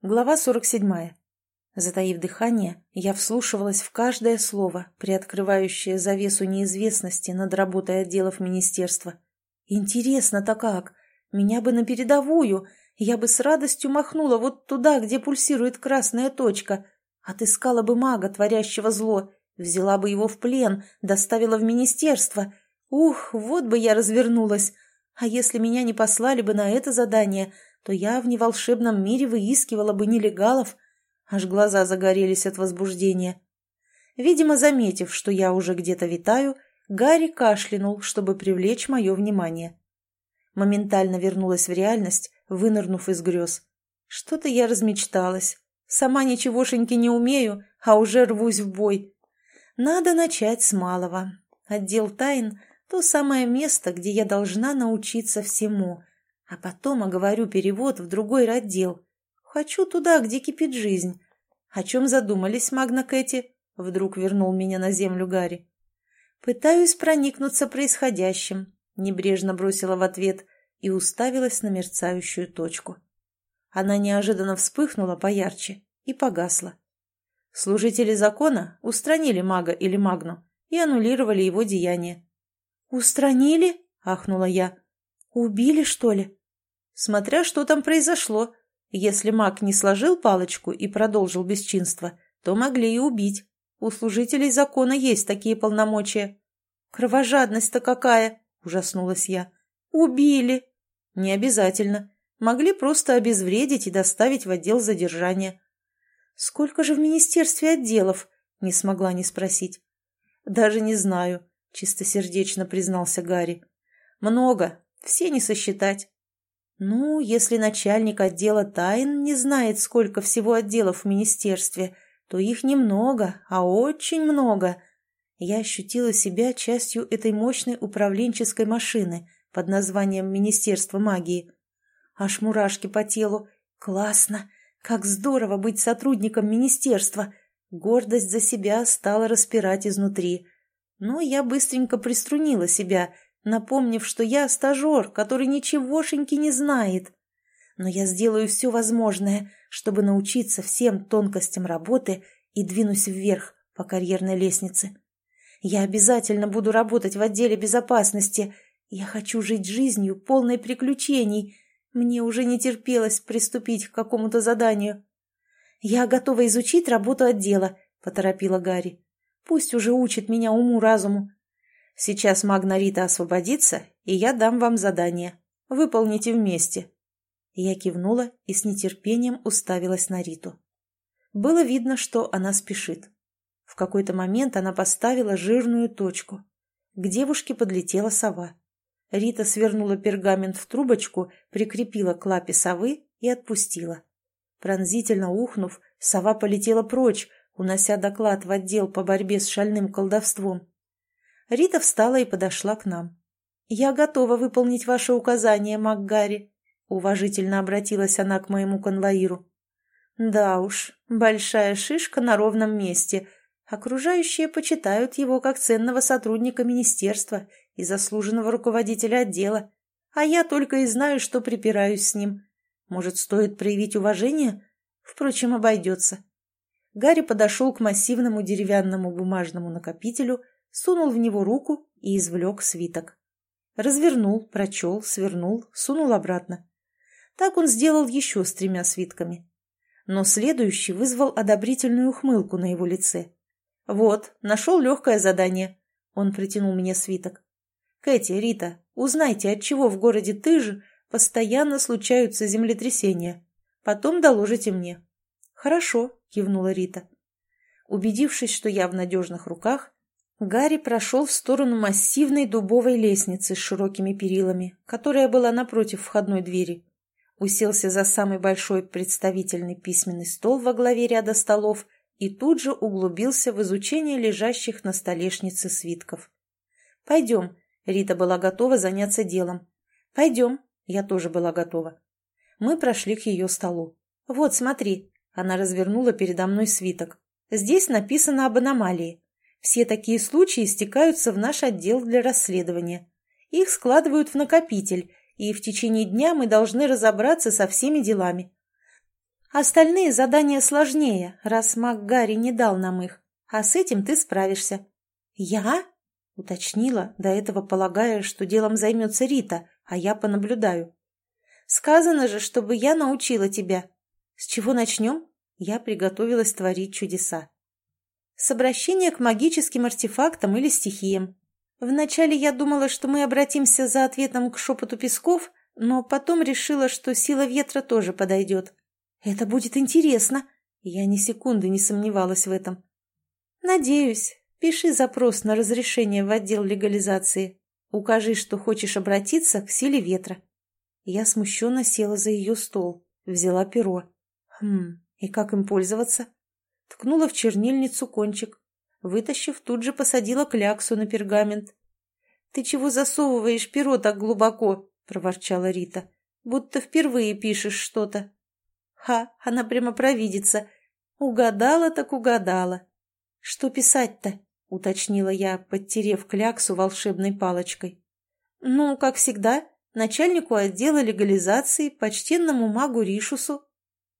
Глава 47. Затаив дыхание, я вслушивалась в каждое слово, приоткрывающее завесу неизвестности над работой отделов министерства. Интересно-то как? Меня бы на передовую, я бы с радостью махнула вот туда, где пульсирует красная точка, отыскала бы мага, творящего зло, взяла бы его в плен, доставила в министерство. Ух, вот бы я развернулась! А если меня не послали бы на это задание — то я в неволшебном мире выискивала бы нелегалов. Аж глаза загорелись от возбуждения. Видимо, заметив, что я уже где-то витаю, Гарри кашлянул, чтобы привлечь мое внимание. Моментально вернулась в реальность, вынырнув из грез. Что-то я размечталась. Сама ничегошеньки не умею, а уже рвусь в бой. Надо начать с малого. Отдел тайн — то самое место, где я должна научиться всему, а потом оговорю перевод в другой роддел. Хочу туда, где кипит жизнь. О чем задумались, Магна Кэти? Вдруг вернул меня на землю Гарри. Пытаюсь проникнуться происходящим, небрежно бросила в ответ и уставилась на мерцающую точку. Она неожиданно вспыхнула поярче и погасла. Служители закона устранили мага или магну и аннулировали его деяние. «Устранили?» — ахнула я. «Убили, что ли?» Смотря что там произошло. Если маг не сложил палочку и продолжил бесчинство, то могли и убить. У служителей закона есть такие полномочия. «Кровожадность-то какая!» – ужаснулась я. «Убили!» «Не обязательно. Могли просто обезвредить и доставить в отдел задержания». «Сколько же в министерстве отделов?» – не смогла не спросить. «Даже не знаю», – чистосердечно признался Гарри. «Много. Все не сосчитать. Ну, если начальник отдела тайн не знает, сколько всего отделов в министерстве, то их немного, а очень много. Я ощутила себя частью этой мощной управленческой машины под названием Министерство магии. Аж мурашки по телу. Классно! Как здорово быть сотрудником министерства! Гордость за себя стала распирать изнутри. Но я быстренько приструнила себя — напомнив, что я стажер, который ничегошеньки не знает. Но я сделаю все возможное, чтобы научиться всем тонкостям работы и двинусь вверх по карьерной лестнице. Я обязательно буду работать в отделе безопасности. Я хочу жить жизнью, полной приключений. Мне уже не терпелось приступить к какому-то заданию. «Я готова изучить работу отдела», — поторопила Гарри. «Пусть уже учит меня уму-разуму. Сейчас Магнарита освободится, и я дам вам задание. Выполните вместе». Я кивнула и с нетерпением уставилась на Риту. Было видно, что она спешит. В какой-то момент она поставила жирную точку. К девушке подлетела сова. Рита свернула пергамент в трубочку, прикрепила к лапе совы и отпустила. Пронзительно ухнув, сова полетела прочь, унося доклад в отдел по борьбе с шальным колдовством. Рита встала и подошла к нам. «Я готова выполнить ваше указание, МакГарри», — уважительно обратилась она к моему конвоиру. «Да уж, большая шишка на ровном месте. Окружающие почитают его как ценного сотрудника министерства и заслуженного руководителя отдела. А я только и знаю, что припираюсь с ним. Может, стоит проявить уважение? Впрочем, обойдется». Гарри подошел к массивному деревянному бумажному накопителю — сунул в него руку и извлек свиток. Развернул, прочел, свернул, сунул обратно. Так он сделал еще с тремя свитками. Но следующий вызвал одобрительную ухмылку на его лице. «Вот, нашел легкое задание». Он протянул мне свиток. «Кэти, Рита, узнайте, от чего в городе Тыж постоянно случаются землетрясения. Потом доложите мне». «Хорошо», — кивнула Рита. Убедившись, что я в надежных руках, Гарри прошел в сторону массивной дубовой лестницы с широкими перилами, которая была напротив входной двери. Уселся за самый большой представительный письменный стол во главе ряда столов и тут же углубился в изучение лежащих на столешнице свитков. «Пойдем», — Рита была готова заняться делом. «Пойдем», — я тоже была готова. Мы прошли к ее столу. «Вот, смотри», — она развернула передо мной свиток. «Здесь написано об аномалии. Все такие случаи стекаются в наш отдел для расследования. Их складывают в накопитель, и в течение дня мы должны разобраться со всеми делами. Остальные задания сложнее, раз маг не дал нам их, а с этим ты справишься». «Я?» — уточнила, до этого полагая, что делом займется Рита, а я понаблюдаю. «Сказано же, чтобы я научила тебя. С чего начнем?» Я приготовилась творить чудеса. С обращения к магическим артефактам или стихиям. Вначале я думала, что мы обратимся за ответом к шепоту песков, но потом решила, что сила ветра тоже подойдет. Это будет интересно. Я ни секунды не сомневалась в этом. Надеюсь. Пиши запрос на разрешение в отдел легализации. Укажи, что хочешь обратиться к силе ветра. Я смущенно села за ее стол, взяла перо. Хм, и как им пользоваться? Ткнула в чернильницу кончик. Вытащив, тут же посадила кляксу на пергамент. «Ты чего засовываешь перо так глубоко?» — проворчала Рита. «Будто впервые пишешь что-то». «Ха, она прямо провидится. Угадала так угадала». «Что писать-то?» — уточнила я, подтерев кляксу волшебной палочкой. «Ну, как всегда, начальнику отдела легализации, почтенному магу Ришусу».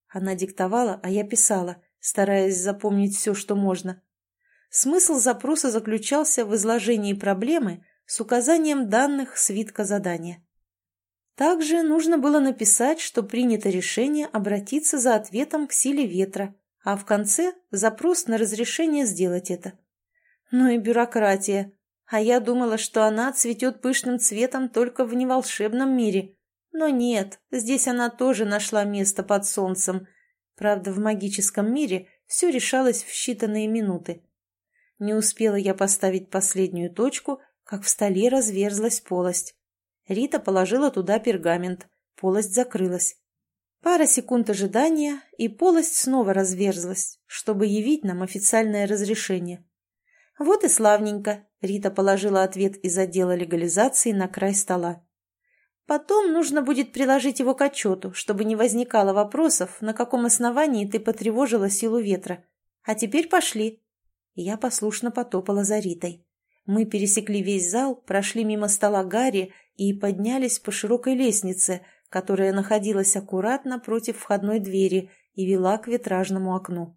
Она диктовала, а я писала, стараясь запомнить все, что можно. Смысл запроса заключался в изложении проблемы с указанием данных свитка задания. Также нужно было написать, что принято решение обратиться за ответом к силе ветра, а в конце запрос на разрешение сделать это. Ну и бюрократия. А я думала, что она цветет пышным цветом только в неволшебном мире. Но нет, здесь она тоже нашла место под солнцем. Правда, в магическом мире все решалось в считанные минуты. Не успела я поставить последнюю точку, как в столе разверзлась полость. Рита положила туда пергамент. Полость закрылась. Пара секунд ожидания, и полость снова разверзлась, чтобы явить нам официальное разрешение. «Вот и славненько», — Рита положила ответ из отдела легализации на край стола. «Потом нужно будет приложить его к отчету, чтобы не возникало вопросов, на каком основании ты потревожила силу ветра. А теперь пошли». Я послушно потопала за Ритой. Мы пересекли весь зал, прошли мимо стола Гарри и поднялись по широкой лестнице, которая находилась аккуратно против входной двери и вела к витражному окну.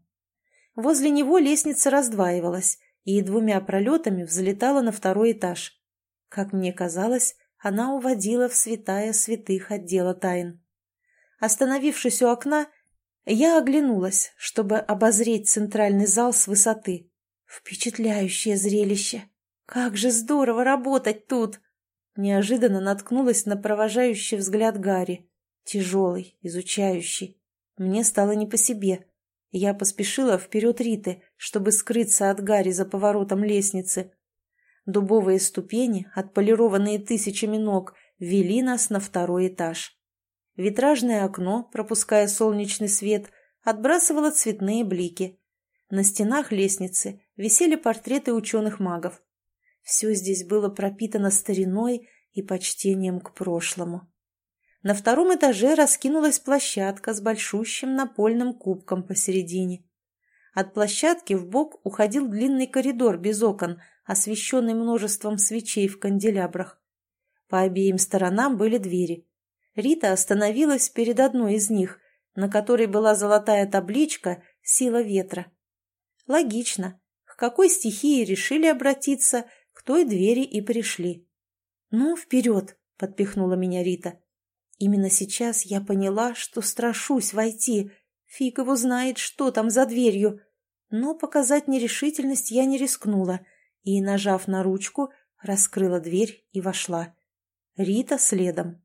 Возле него лестница раздваивалась, и двумя пролетами взлетала на второй этаж. Как мне казалось, она уводила в святая святых отдела тайн. Остановившись у окна, я оглянулась, чтобы обозреть центральный зал с высоты. Впечатляющее зрелище! Как же здорово работать тут! Неожиданно наткнулась на провожающий взгляд Гарри. Тяжелый, изучающий. Мне стало не по себе. Я поспешила вперед Риты, чтобы скрыться от Гарри за поворотом лестницы. Дубовые ступени, отполированные тысячами ног, вели нас на второй этаж. Витражное окно, пропуская солнечный свет, отбрасывало цветные блики. На стенах лестницы висели портреты ученых-магов. Все здесь было пропитано стариной и почтением к прошлому. На втором этаже раскинулась площадка с большущим напольным кубком посередине. От площадки в бок уходил длинный коридор без окон, освещенный множеством свечей в канделябрах. По обеим сторонам были двери. Рита остановилась перед одной из них, на которой была золотая табличка «Сила ветра». Логично. К какой стихии решили обратиться, к той двери и пришли. «Ну, вперед!» — подпихнула меня Рита. Именно сейчас я поняла, что страшусь войти. Фиг его знает, что там за дверью. Но показать нерешительность я не рискнула и, нажав на ручку, раскрыла дверь и вошла. Рита следом.